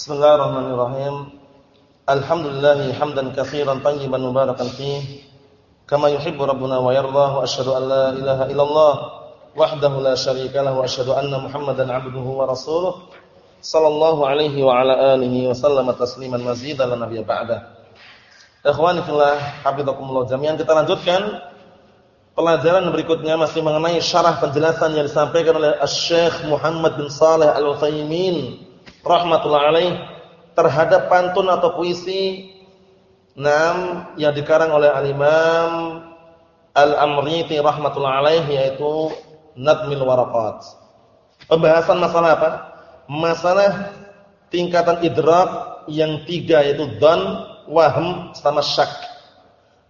Bismillahirrahmanirrahim. Alhamdulillah hamdan katsiran tayyiban mubarakan fih. Kama yuhibbu rabbuna wa yarda wa asyhadu an la ilaha illallah wahdahu la syarika lahu asyhadu anna Muhammadan 'abduhu wa rasuluh. Sallallahu alaihi wa ala alihi wa sallama tasliman mazidan la nabiyya ba'da. Ikhwani fillah, hafizakumullah jami'an kita lanjutkan pelajaran berikutnya masih mengenai syarah penjelasan yang disampaikan oleh Asy-Syaikh Muhammad bin Shalih Al-Utsaimin rahmatullah alaih terhadap pantun atau puisi nam yang dikarang oleh al-Imam Al-Amriti rahmatullah alaih yaitu Nadmil Waraqat. Pembahasan masalah apa? Masalah tingkatan idrak yang tiga yaitu dan wahm, sama syak.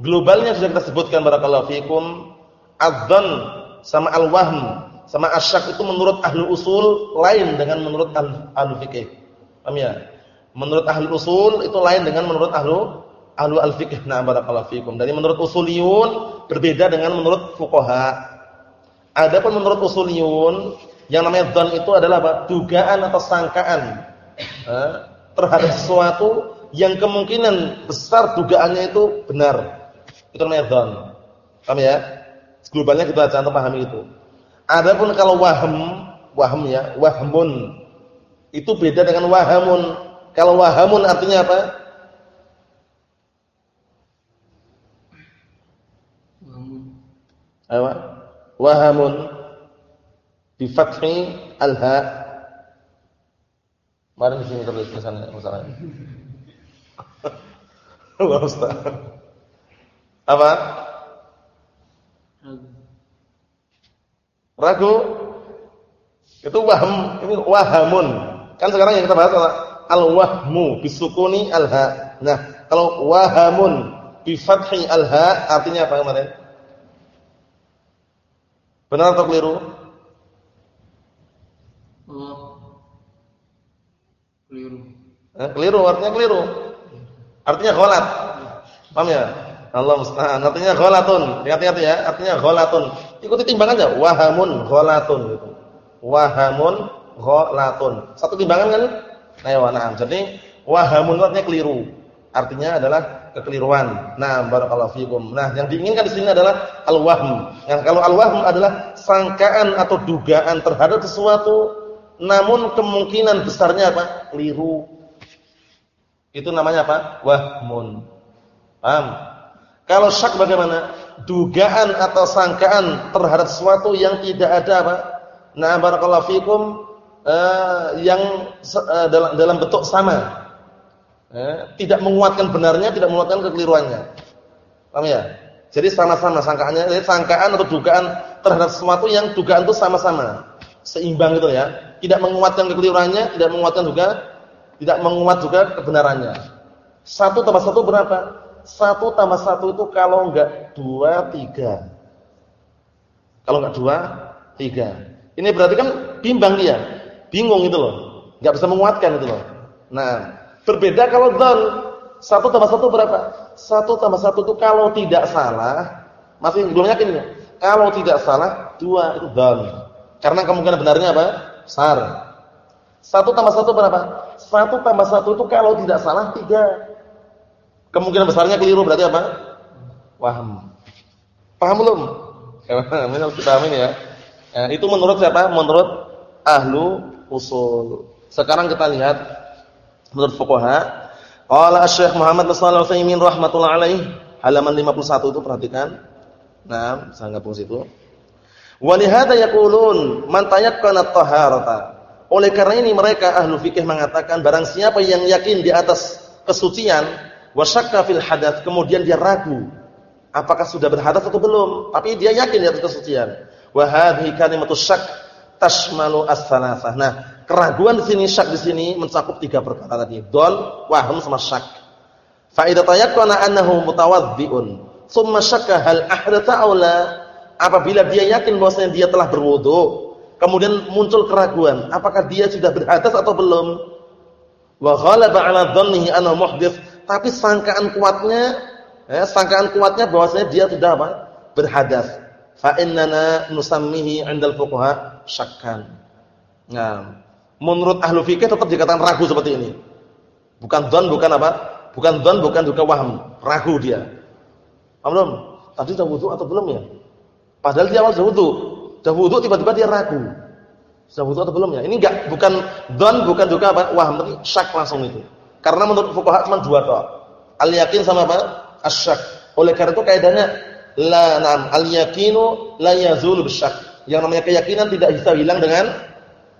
Globalnya sudah kita sebutkan barakallahu fikum. Adzan sama al-wahm sama asyak itu menurut ahli usul lain dengan menurut ahli fikih. Paham ya? Menurut ahli usul itu lain dengan menurut ahlu ahlu al-fikih. Nah, barakallahu fikum. Dari menurut usuliyun berbeda dengan menurut fuqaha. Adapun menurut usuliyun yang namanya dzan itu adalah apa? dugaan atau sangkaan terhadap sesuatu yang kemungkinan besar dugaannya itu benar. Itu namanya dzan. Paham ya? Globalnya kita jangan pahami itu. Adapun kalau waham, waham ya, wahmun. Itu beda dengan wahamun. Kalau wahamun artinya apa? Wahamun. Apa? Wahamun bi fathi al-ha. Mari di sini terus tulisannya masalahnya. Allah Ustaz. Apa? Ragu. Itu waham, ini wahamun. Kan sekarang yang kita bahas adalah al-wahmu bisukuni al-ha. Nah, kalau wahamun bi fathi al-ha artinya apa kemarin? Benar atau keliru? Oh. Keliru. Eh, keliru artinya keliru. Artinya ghalat. Paham ya? Allah musta'an. Artinya ghalatun. Hati-hati ya, artinya ghalatun. Ikuti timbangan aja. Wahamun ghalatun gitu. Wahamun ghalatun. Satu timbangan kan? Nah, ya, nah. Jadi wahamun artinya keliru. Artinya adalah kekeliruan. Nah, barakallahu fikum. Nah, yang diinginkan di sini adalah al-wahm. Yang kalau al-wahm adalah sangkaan atau dugaan terhadap sesuatu namun kemungkinan besarnya apa? Keliru. Itu namanya apa? Wahmun. Paham? Kalau syak bagaimana? Dugaan atau sangkaan terhadap sesuatu yang tidak ada apa? Nah, barakallahu fikum uh, yang uh, dalam dalam bentuk sama. Eh, tidak menguatkan benarnya, tidak menguatkan kekeliruannya. Paham ya? Jadi sama-sama sangkaannya, jadi sangkaan atau dugaan terhadap sesuatu yang dugaan itu sama-sama. Seimbang gitu ya. Tidak menguatkan kekeliruannya, tidak menguatkan juga tidak menguat juga kebenarannya. Satu tambah satu berapa? Satu tambah satu itu kalau enggak dua, tiga. Kalau enggak dua, tiga. Ini berarti kan bimbang dia. Bingung itu loh. Enggak bisa menguatkan itu loh. Nah, berbeda kalau don Satu tambah satu berapa? Satu tambah satu itu kalau tidak salah, masih belum yakin ya? Kalau tidak salah, dua itu don Karena kemungkinan benarnya apa? Sar. Satu tambah satu berapa? Satu tambah satu itu kalau tidak salah, tiga. Kemungkinan besarnya keliru berarti apa? Waham. Paham belum? Harus kita amin ya. ya. Itu menurut siapa? Menurut ahlu usul. Sekarang kita lihat menurut fuqaha. Qala Asy-Syaikh Muhammad bin Shalih Al-Utsaimin rahimatullah alaih, halaman 51 itu perhatikan. Nah, saya gabung situ. Wa li hadza yaqulun man tayaqqana at-taharata. Oleh karena ini mereka ahlu fikih mengatakan barang siapa yang yakin di atas kesucian wasyakka fil hadath, kemudian dia ragu apakah sudah berhadas atau belum, tapi dia yakin di atas kesucian. Wa hadhihi kalimatu syak tashmalu as-salasah. Nah, keraguan di sini syak di sini mencakup tiga perkara tadi. Dol, waham sama syak. Fa idza tayaqqana annahu mutawaddi'un, thumma syakka hal ahdatha aw la? Apabila dia yakin bahwasanya dia telah berwudu, kemudian muncul keraguan, apakah dia sudah berhadas atau belum? Wa ghalaba 'ala dhannihi annahu muhdits, tapi sangkaan kuatnya, ya, sangkaan kuatnya bahwasanya dia sudah apa? berhadas. Fa innana nusammihi 'indal fuqaha syakkan. Nah, menurut ahlu fikih tetap dikatakan ragu seperti ini. Bukan don, bukan apa? Bukan don, bukan juga waham. Ragu dia. Paham belum? Tadi sudah wudu atau belum ya? Padahal dia awal sudah wudu. Sudah wudu tiba-tiba dia ragu. Sudah wudu atau belum ya? Ini enggak bukan don, bukan juga apa? Waham, tapi syak langsung itu. Karena menurut fuqaha cuma dua toh. Al yakin sama apa? Asyak. Oleh karena itu kaidahnya la nam al yakinu la yazulu bisyak. Yang namanya keyakinan tidak bisa hilang dengan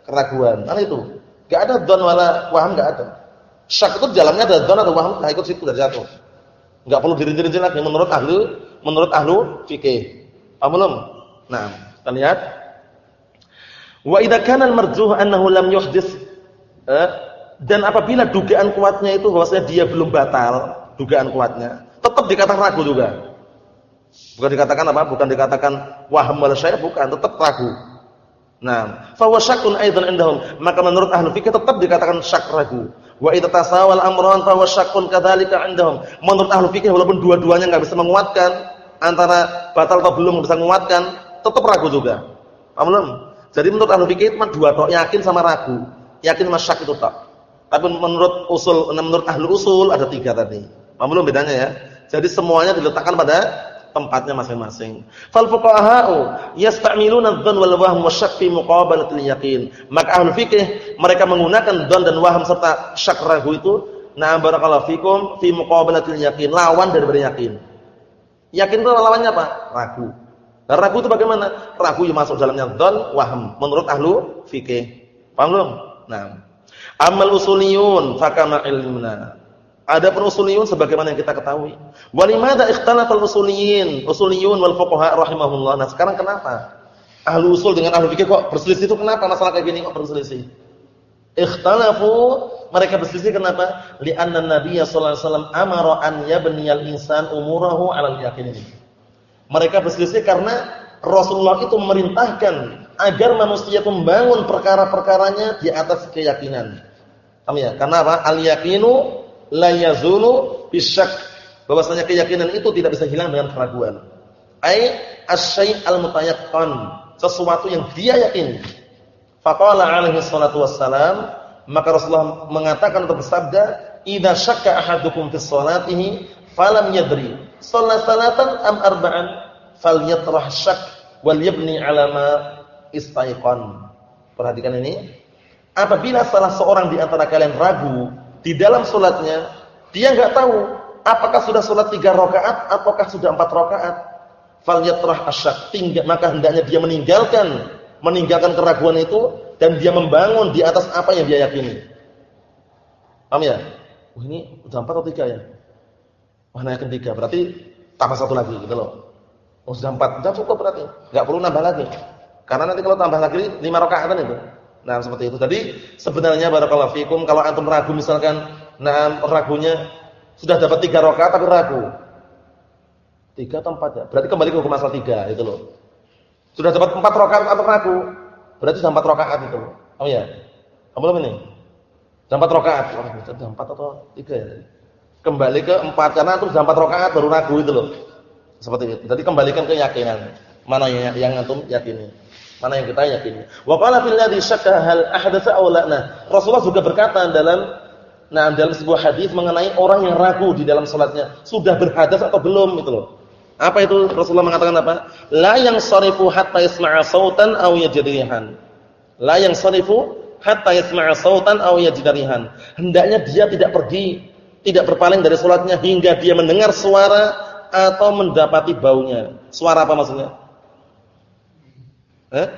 keraguan. Kan itu. Enggak ada don wala waham enggak ada. Syak itu jalannya ada don atau waham, nah ikut situ dari jatuh. Enggak perlu dirinci-rinci lagi menurut ahli menurut ahlu fikih. Paham belum? Nah, kita lihat. Wa idza kana al-marjuh annahu lam yuhdits eh, dan apabila dugaan kuatnya itu bahwasanya dia belum batal, dugaan kuatnya, tetap dikatakan ragu juga. Bukan dikatakan apa? Bukan dikatakan waham syai' bukan, tetap ragu. Nah, fa huwa syakkun aidan indahum. Maka menurut ahli fikih tetap dikatakan syak ragu. Wa idza tasawal amran fa huwa syakkun kadzalika indahum. Menurut ahli fikih walaupun dua-duanya enggak bisa menguatkan antara batal atau belum bisa menguatkan, tetap ragu juga. Paham? Jadi menurut ahli fikih cuma dua tok, yakin sama ragu. Yakin sama syak itu tok. Tapi menurut usul menurut ahli usul ada tiga tadi. Paham belum bedanya ya? Jadi semuanya diletakkan pada tempatnya masing-masing. Fal fuqaha'u yasta'miluna dzan wal wahm wasyak fi muqabalatil yaqin. Maka ahli fikih mereka menggunakan dzan dan waham serta syak ragu itu na barakallahu fikum fi muqabalatil yaqin, lawan dari yakin. Yakin itu lawannya apa? Ragu. Dan ragu itu bagaimana? Ragu yang masuk dalamnya dzan, waham menurut ahlu fikih. Paham belum? Nah, Amal usuliyun fakama ilmuna. Ada usuliyun sebagaimana yang kita ketahui. Walimada ikhtalafal usuliyin, usuliyun wal fuqaha rahimahullah. Nah, sekarang kenapa? Ahlu usul dengan ahlu fikih kok berselisih itu kenapa masalah kayak gini kok berselisih? Ikhtalafu mereka berselisih kenapa? Li'anna Nabiy sallallahu alaihi wasallam amara an yabniyal insan umurahu 'alal yaqin. Mereka berselisih karena Rasulullah itu memerintahkan agar manusia membangun perkara-perkaranya di atas keyakinan. Paham ya? Karena apa? Al-yaqinu la yazulu bisyak. Bahwasanya keyakinan itu tidak bisa hilang dengan keraguan. Ai asy-syai' al-mutayaqqan, sesuatu yang dia yakini. Faqala alaihi salatu wassalam, maka Rasulullah mengatakan atau bersabda, "Idza syakka ahadukum fi sholatihi falam yadri, shalla salatan am arba'an, falyatrah syak wal yabni 'ala ma istaiqan." Perhatikan ini. Apabila salah seorang di antara kalian ragu di dalam salatnya, dia enggak tahu apakah sudah salat tiga rakaat ataukah sudah empat rakaat. Falyatrah asyak, tinggal maka hendaknya dia meninggalkan meninggalkan keraguan itu dan dia membangun di atas apa yang dia yakini. Paham ya? Oh, ini sudah empat atau tiga ya? Mana yang ketiga? Berarti tambah satu lagi gitu loh. Oh, sudah empat, sudah cukup berarti. Enggak perlu nambah lagi. Karena nanti kalau tambah lagi lima rakaat itu. Nah, seperti itu. Tadi sebenarnya barakallahu fikum kalau antum ragu misalkan nah ragunya sudah dapat tiga rakaat tapi ragu. Tiga atau empat ya? Berarti kembali ke hukum asal tiga itu loh. Sudah dapat empat rakaat atau ragu. Berarti sudah empat rakaat itu. Oh ya? Kamu belum ini? Sudah empat rakaat. Sudah empat atau tiga ya? Kembali ke empat karena itu sudah empat rakaat baru ragu itu loh. Seperti itu. Jadi kembalikan ke keyakinan. Mana yang yang antum yakini? Mana yang kita yakini? Wa qala fil ladzi syakka hal ahdatsa aw la. Nah, Rasulullah juga berkata dalam nah dalam sebuah hadis mengenai orang yang ragu di dalam salatnya, sudah berhadas atau belum itu loh. Apa itu Rasulullah mengatakan apa? La yang sarifu hatta yasma'a sautan aw yajrihan. La yang sarifu hatta yasma'a sautan aw yajrihan. Hendaknya dia tidak pergi, tidak berpaling dari salatnya hingga dia mendengar suara atau mendapati baunya. Suara apa maksudnya? Eh?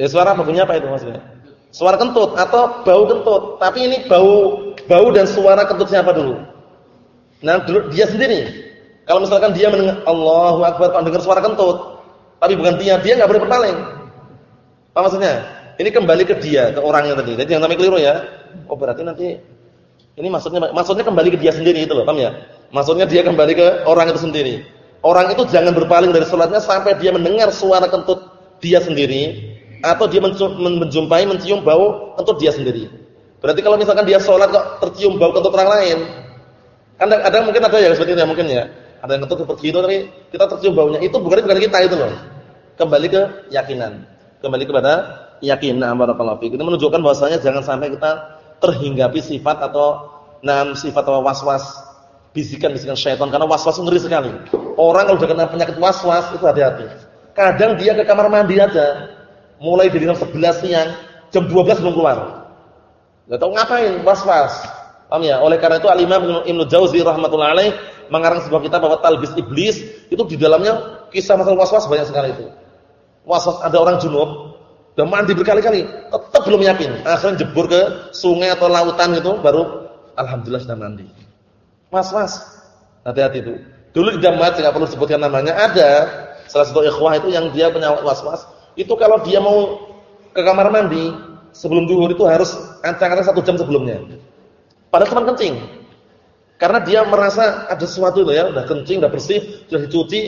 Ya suara apa bunyi apa itu maksudnya? Suara kentut atau bau kentut. Tapi ini bau bau dan suara kentutnya apa dulu? Nah, dulu dia sendiri. Kalau misalkan dia mendengar Allahu Akbar kalau dengar suara kentut, tapi bukan dia, dia enggak boleh berpaling. Apa maksudnya? Ini kembali ke dia, ke orangnya tadi. Jadi yang sampai keliru ya. Oh, berarti nanti ini maksudnya maksudnya kembali ke dia sendiri itu loh, paham ya? Maksudnya dia kembali ke orang itu sendiri. Orang itu jangan berpaling dari sholatnya sampai dia mendengar suara kentut dia sendiri atau dia menjumpai mencium bau kentut dia sendiri. Berarti kalau misalkan dia sholat kok tercium bau kentut orang lain, kan ada, ada mungkin ada ya seperti itu ya mungkin ya. Ada yang kentut seperti itu tapi kita tercium baunya. Itu bukan bukan kita itu loh. Kembali ke keyakinan. Kembali kepada yakin. Nah, barakallahu. Itu menunjukkan bahwasanya jangan sampai kita terhinggapi sifat atau enam sifat atau waswas bisikan-bisikan syaitan karena waswas ngeri sekali. Orang kalau sudah kena penyakit waswas itu hati-hati. Kadang dia ke kamar mandi aja, mulai dari jam 11 siang, jam 12 belum keluar. Enggak tahu ngapain, waswas. Paham ya? Oleh karena itu Al-Imam Ibnu Jauzi rahmatullah alaih mengarang sebuah kitab bahwa Talbis Iblis itu di dalamnya kisah masalah waswas banyak sekali itu. Waswas ada orang junub udah mandi berkali-kali, tetap belum yakin. Akhirnya jebur ke sungai atau lautan gitu baru alhamdulillah sudah mandi. Was-was. Hati-hati itu. Dulu di Damat enggak perlu sebutkan namanya, ada salah satu ikhwah itu yang dia punya was-was. Itu kalau dia mau ke kamar mandi sebelum zuhur itu harus ancang-ancang satu jam sebelumnya. Padahal cuma kencing. Karena dia merasa ada sesuatu itu ya, udah kencing, udah bersih, sudah dicuci,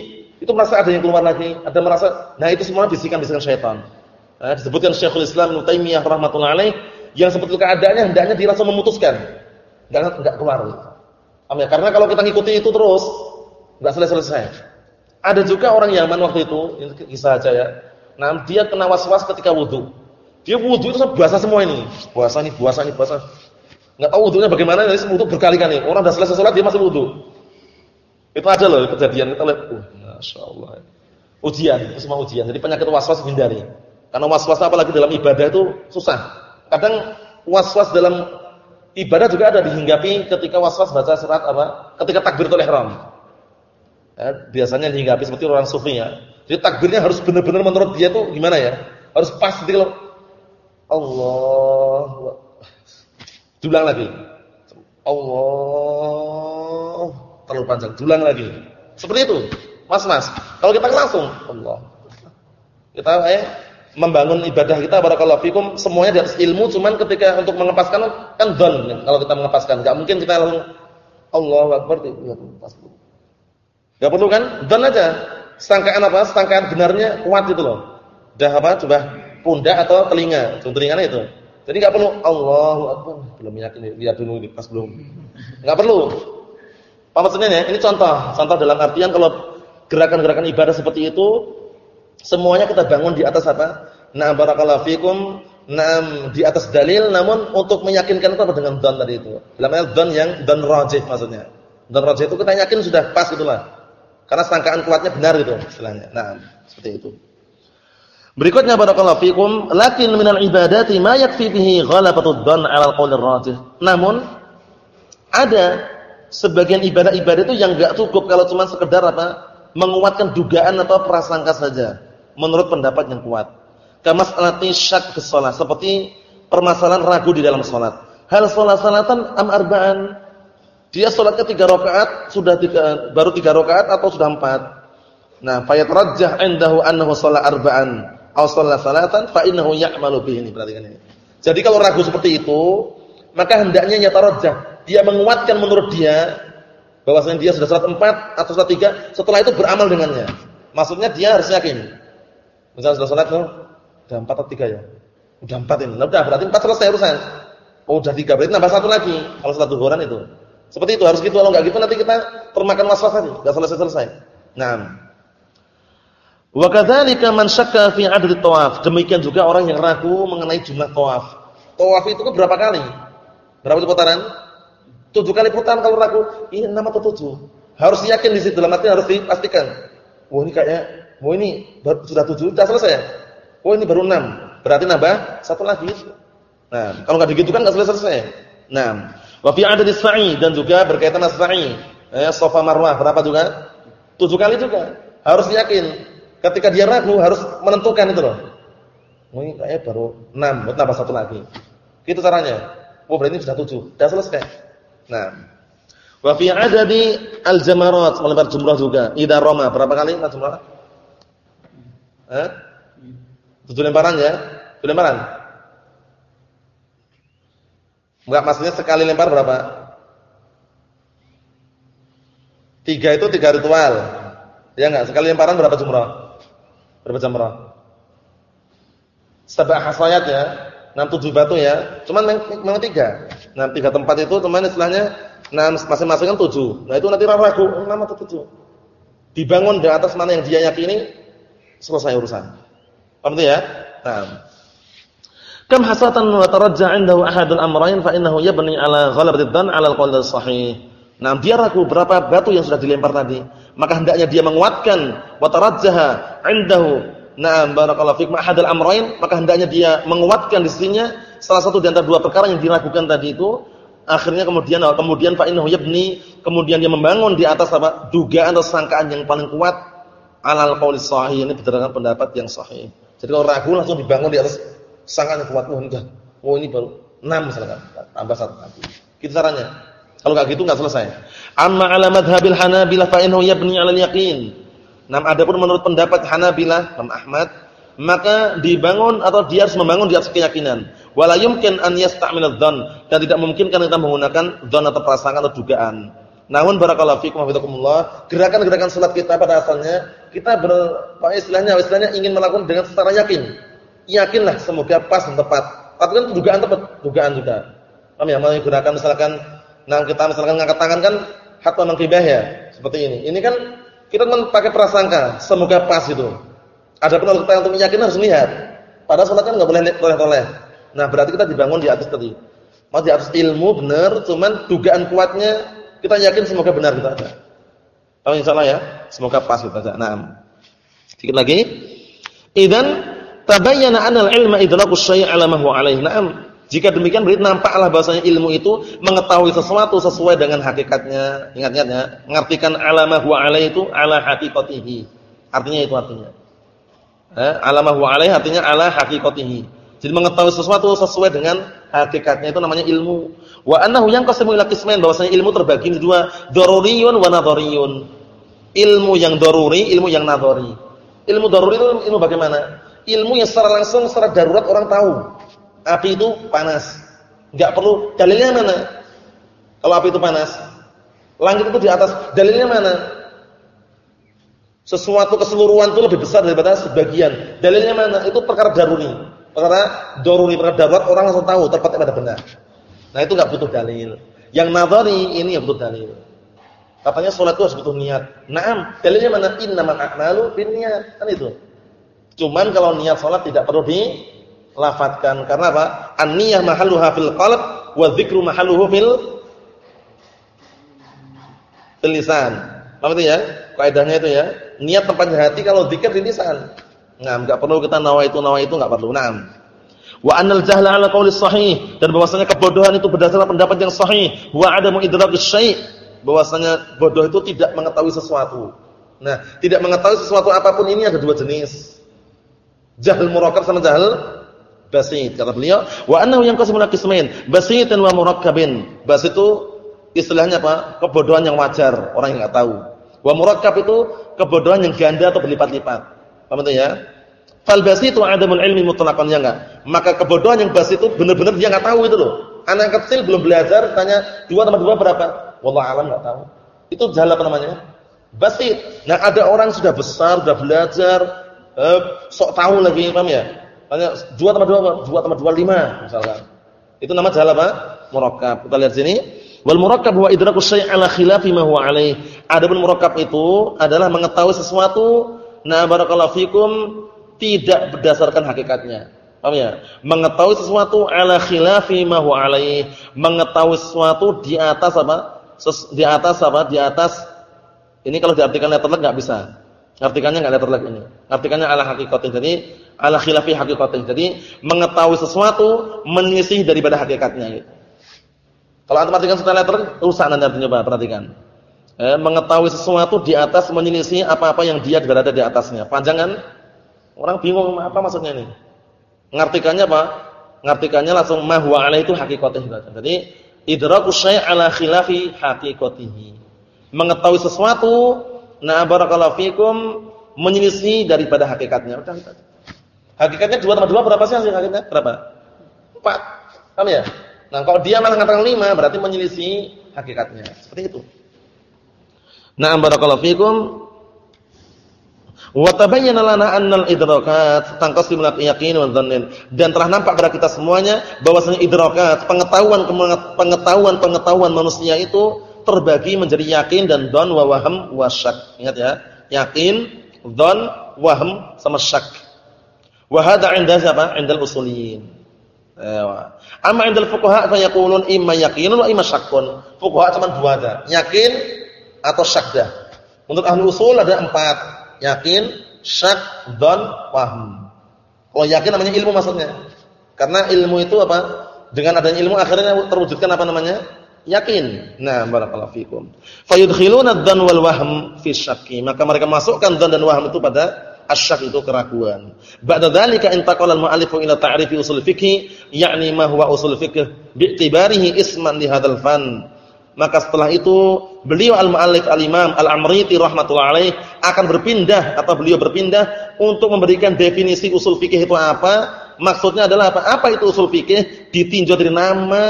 itu merasa ada yang keluar lagi, ada merasa, nah itu semua bisikan-bisikan syaitan. Nah, disebutkan Syekhul Islam Ibnu Taimiyah alaih yang itu keadaannya hendaknya langsung memutuskan. Enggak enggak keluar. Ya? Karena kalau kita ngikuti itu terus enggak selesai-selesai. Ada juga orang Yaman waktu itu, ini kisah aja ya. Nah, dia kena was-was ketika wudu. Dia wudu itu basah semua ini. Basah ini, basah ini, basah. Enggak tahu wudunya bagaimana, jadi wudu berkali-kali. Orang sudah selesai salat dia masih wudu. Itu ada loh kejadian kita lihat. Uh, Masya Allah. Ujian, itu semua ujian. Jadi penyakit was-was hindari. Karena was-was apalagi dalam ibadah itu susah. Kadang was-was dalam ibadah juga ada dihinggapi ketika was-was baca surat apa? Ketika takbiratul ihram. Ya, biasanya dihinggapi seperti orang sufi ya. Jadi takbirnya harus benar-benar menurut dia tuh gimana ya? Harus pas gitu kalau Allah Dulang lagi. Allah terlalu panjang. Dulang lagi. Seperti itu. Mas-mas. Kalau kita langsung Allah. Kita eh membangun ibadah kita barakallahu fikum semuanya atas ilmu cuman ketika untuk mengepaskan kan dzan kalau kita mengepaskan enggak mungkin kita langsung Allahu akbar ya Enggak perlu kan? Dzan aja. Sangkaan apa? Sangkaan benarnya kuat itu loh. Dah apa? Coba pundak atau telinga. Cuma telinganya itu. Jadi enggak perlu Allahu akbar. Belum yakin lihat dulu ini pas belum. Enggak perlu. Apa maksudnya ya? Ini contoh. Contoh dalam artian kalau gerakan-gerakan ibadah seperti itu Semuanya kita bangun di atas apa? Nah barakallahu fikum. Nah di atas dalil namun untuk meyakinkan itu apa dengan dan tadi itu. Dalam dan yang dan rajih maksudnya. Dan rajih itu kita yakin sudah pas itulah. Karena sangkaan kuatnya benar gitu istilahnya. Nah, seperti itu. Berikutnya barakallahu fikum, lakin minal ibadati ma yakfi bihi ghalabatud dhann 'ala al-qaul rajih. Namun ada sebagian ibadah-ibadah itu yang enggak cukup kalau cuma sekedar apa? menguatkan dugaan atau prasangka saja menurut pendapat yang kuat. Kamas'alati syak fi seperti permasalahan ragu di dalam salat. Hal salat salatan am arba'an? Dia salatnya tiga rakaat, sudah tiga, baru tiga rakaat atau sudah empat? Nah, fayatrajjah indahu annahu shalla arba'an aw shalla salatan fa innahu ya'malu bihi. Perhatikan ini. Jadi kalau ragu seperti itu, maka hendaknya nyata rajah. Dia menguatkan menurut dia bahwasanya dia sudah salat empat atau salat tiga, setelah itu beramal dengannya. Maksudnya dia harus yakin Misalnya sudah sholat tuh, udah empat atau tiga ya? Udah empat ini. Nah, udah berarti empat selesai urusan. Oh, udah tiga berarti nambah satu lagi. Kalau sholat duhuran itu. Seperti itu harus gitu. Kalau nggak gitu nanti kita termakan waswas tadi, nggak selesai-selesai. Nah. Wa kadzalika man syakka fi adad tawaf. Demikian juga orang yang ragu mengenai jumlah tawaf. Tawaf itu kan berapa kali? Berapa putaran? Tujuh kali putaran kalau ragu, ini enam atau tujuh. Harus yakin di situ dalam arti harus dipastikan. Wah, ini kayaknya Oh ini baru, sudah tujuh, sudah selesai ya? Oh ini baru enam, berarti nambah satu lagi. Nah, kalau nggak begitu kan nggak selesai selesai. Nah, wafi ada di sa'i dan juga berkaitan dengan sa'i. Eh, sofa marwah berapa juga? Tujuh kali juga. Harus yakin. Ketika dia ragu harus menentukan itu loh. Oh ini kayaknya baru enam, buat nambah satu lagi. Itu caranya. Oh berarti sudah tujuh, sudah selesai. Nah, wafi ada di al-jamarat melempar jumlah juga. Ida Roma berapa kali jumlah? Eh? Tujuh lemparan ya? Tujuh lemparan? Enggak, maksudnya sekali lempar berapa? Tiga itu tiga ritual. Ya enggak? Sekali lemparan berapa jumrah? Berapa jumrah? Sabah hasayat ya. Enam tujuh batu ya. Cuman memang tiga. Nah tiga tempat itu teman istilahnya nah masing-masing kan tujuh. Nah itu nanti ragu enam atau tujuh. Dibangun di atas mana yang dia yakini selesai urusan. Paham itu ya? Nah. Kam hasatan wa tarajja 'indahu ahadul amrayn fa innahu yabni ala ghalabatid dhann 'ala al-qawl sahih. Nah, dia ragu berapa batu yang sudah dilempar tadi, maka hendaknya dia menguatkan wa tarajjaha 'indahu. Nah, barakallahu fik ahadul amrayn, maka hendaknya dia menguatkan di sisinya salah satu di antara dua perkara yang diragukan tadi itu. Akhirnya kemudian kemudian fa innahu yabni, kemudian dia membangun di atas apa? dugaan atau sangkaan yang paling kuat 'alal qaul sahih. Ini berdasarkan pendapat yang sahih. Jadi kalau ragu langsung dibangun di atas sangat kuat oh enggak. Oh ini baru 6 misalkan. Tambah satu lagi. Gitu caranya. Kalau enggak gitu enggak selesai. Amma ala madhhabil Hanabilah fa innahu yabni 'ala al-yaqin. Nah, adapun menurut pendapat Hanabilah, Imam Ahmad, maka dibangun atau dia harus membangun di atas keyakinan. Wala yumkin an yasta'mil adh-dhann dan tidak mungkin kan kita menggunakan dzan atau prasangka atau dugaan. Namun barakallahu fikum hafizakumullah, gerakan-gerakan salat kita pada asalnya kita ber istilahnya istilahnya ingin melakukan dengan secara yakin yakinlah semoga pas dan tepat. Tapi kan dugaan tepat, dugaan juga. Paham ya? Menggunakan misalkan nah kita misalkan ngangkat tangan kan hatwa mangkibah ya, seperti ini. Ini kan kita pakai prasangka, semoga pas itu. Ada pun kalau kita untuk yakin harus lihat. Pada salat kan enggak boleh toleh-toleh. Nah, berarti kita dibangun di atas tadi. Mau di atas ilmu benar, cuman dugaan kuatnya kita yakin semoga benar kita ada. Kalau insyaallah ya, semoga pas kita ada. Nah. Sedikit lagi. Idan tabayyana anna al-ilma idraku syai' 'ala ma huwa 'alaihi. Naam. Jika demikian berarti nampaklah bahasanya ilmu itu mengetahui sesuatu sesuai dengan hakikatnya. Ingat-ingat ya, mengartikan 'ala ma huwa 'alaihi itu 'ala haqiqatihi. Artinya itu artinya. Eh, 'ala ma huwa 'alaihi artinya 'ala haqiqatihi. Jadi mengetahui sesuatu sesuai dengan hakikatnya itu namanya ilmu. Wa annahu yanqasimu ila qismain bahwasanya ilmu terbagi menjadi dua, daruriyun wa nadhariyun. Ilmu yang daruri, ilmu yang nadhari. Ilmu daruri itu ilmu bagaimana? Ilmu yang secara langsung secara darurat orang tahu. Api itu panas. Enggak perlu dalilnya mana? Kalau api itu panas. Langit itu di atas, dalilnya mana? Sesuatu keseluruhan itu lebih besar daripada sebagian. Dalilnya mana? Itu perkara daruri. Perkara daruri, perkara darurat orang langsung tahu tepatnya pada benar. Nah, itu enggak butuh dalil. Yang nadhari ini yang butuh dalil. Katanya sholat itu harus butuh niat. Naam, dalilnya mana? Innamal a'malu binniyat. Kan itu. Cuman kalau niat salat tidak perlu dilafatkan karena apa? An-niyah mahalluha fil qalb wa dzikru mahalluhu fil lisan. Paham itu ya? Kaidahnya itu ya. Niat tempatnya hati kalau zikir di lisan. Nah, enggak perlu kita nawa itu nawa itu enggak perlu. Naam. Wa annal jahla 'ala qawli sahih dan bahwasanya kebodohan itu berdasarkan pendapat yang sahih wa adamu idrakis syai' bahwasanya bodoh itu tidak mengetahui sesuatu. Nah, tidak mengetahui sesuatu apa pun ini ada dua jenis. Jahil murakkab sama jahil basit. Kata beliau, wa annahu yanqasimu ila qismain, basitan wa murakkabin. Basit itu istilahnya apa? Kebodohan yang wajar, orang yang enggak tahu. Wa murakkab itu kebodohan yang ganda atau berlipat-lipat. Paham itu ya? Fal basitu adamul ilmi mutlaqan ya enggak? Maka kebodohan yang basit itu benar-benar dia enggak tahu itu loh. Anak kecil belum belajar tanya 2 tambah 2 berapa? Wallah alam enggak tahu. Itu jahil apa namanya? Basit. Nah, ada orang sudah besar, sudah belajar, eh, sok tahu lagi, paham ya? Tanya 2 tambah 2 apa? 2 tambah 2 5 misalkan. Itu nama jalan apa? Murakkab. Kita lihat sini. Wal murakkab huwa idraku syai' ala khilafi ma huwa alaih. Adapun murakkab itu adalah mengetahui sesuatu na barakallahu fikum tidak berdasarkan hakikatnya. Paham ya? Mengetahui sesuatu ala khilafi ma huwa alaih. Mengetahui sesuatu di atas apa? di atas apa? Di atas ini kalau diartikan letterlek enggak bisa. Artikannya enggak letterlek ini. Artikannya ala hakikatin. Jadi ala khilafi hakikatin. Jadi mengetahui sesuatu menyisih daripada hakikatnya gitu. Kalau antum artikan setelah letter rusak nanti artinya? Perhatikan. Eh, mengetahui sesuatu di atas menyelisih apa-apa yang dia berada di atasnya. Panjang kan? Orang bingung apa maksudnya ini. Ngartikannya apa? Ngartikannya langsung ma huwa ala itu hakikatnya. Jadi idraku syai' ala khilafi hakikatihi. Mengetahui sesuatu Nah barakallahu fikum menyelisih daripada hakikatnya. Udah, udah. Hakikatnya 2 tambah 2 berapa sih hakikatnya? Berapa? 4. Paham ya? Nah, kalau dia malah mengatakan 5 berarti menyelisih hakikatnya. Seperti itu. Nah, barakallahu fikum wa tabayyana lana annal idrakat tanqasimu ila yaqin wa dan telah nampak pada kita semuanya bahwasanya idrakat pengetahuan pengetahuan pengetahuan manusia itu terbagi menjadi yakin dan don wa waham wa syak. Ingat ya, yakin, don, waham sama syak. Wa hadha 'inda siapa? 'Indal usuliyin. Amma indal fuqaha fa yaqulun imma yaqinun wa imma syakkun. Fuqaha cuma dua ada, yakin atau syak dah. Untuk ahli usul ada empat, yakin, syak, dan waham. Kalau yakin namanya ilmu maksudnya. Karena ilmu itu apa? Dengan adanya ilmu akhirnya terwujudkan apa namanya? Yakin. Nah, barakallahu fikum. Fayudkhiluna ad-dhan wal wahm fi syakki. Maka mereka masukkan dhan dan waham itu pada asyak itu keraguan. Ba'da dzalika intaqala al-mu'allif ila ta'rifi usul fikih, yakni ma huwa usul fikih bi'tibarihi isman li hadzal fan. Maka setelah itu beliau al-mu'allif al-imam al-amriti rahmatullah alaih akan berpindah atau beliau berpindah untuk memberikan definisi usul fikih itu apa. Maksudnya adalah apa? Apa itu usul fikih? Ditinjau dari nama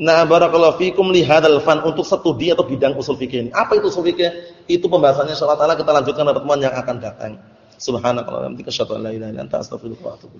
Nah, barakallahu fikum li hadzal fan untuk studi atau bidang usul fikih ini. Apa itu usul fikih? Itu pembahasannya insyaallah taala kita lanjutkan pada pertemuan yang akan datang. Subhanakallahumma wa bihamdika asyhadu an la ilaha illa anta astaghfiruka wa atubu.